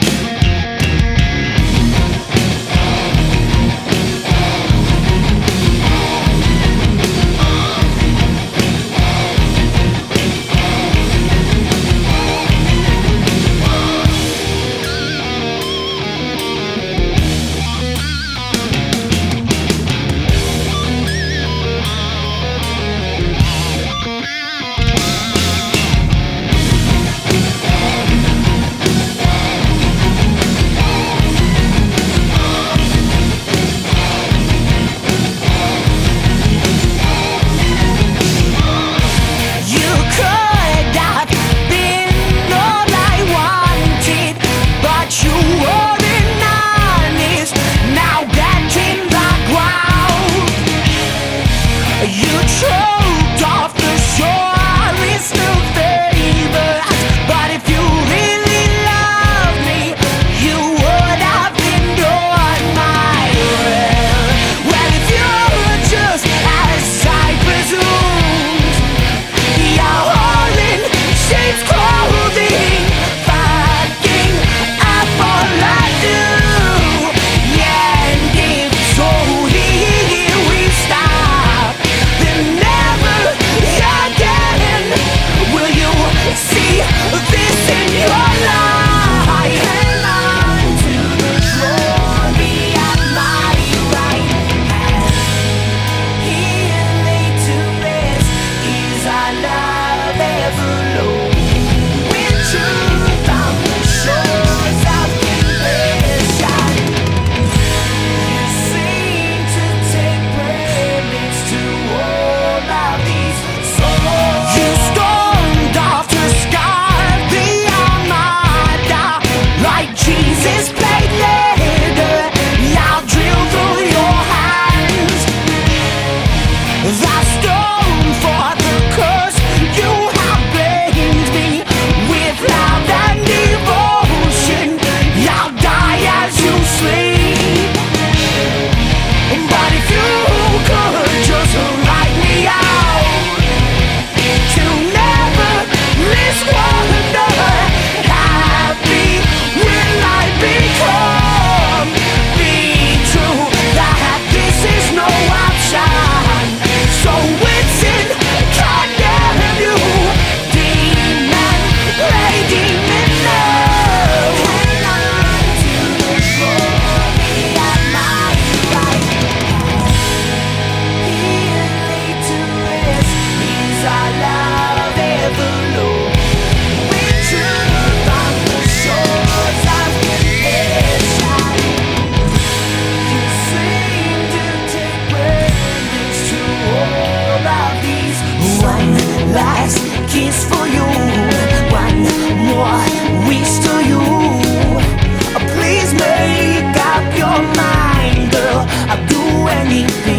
Yeah. anything.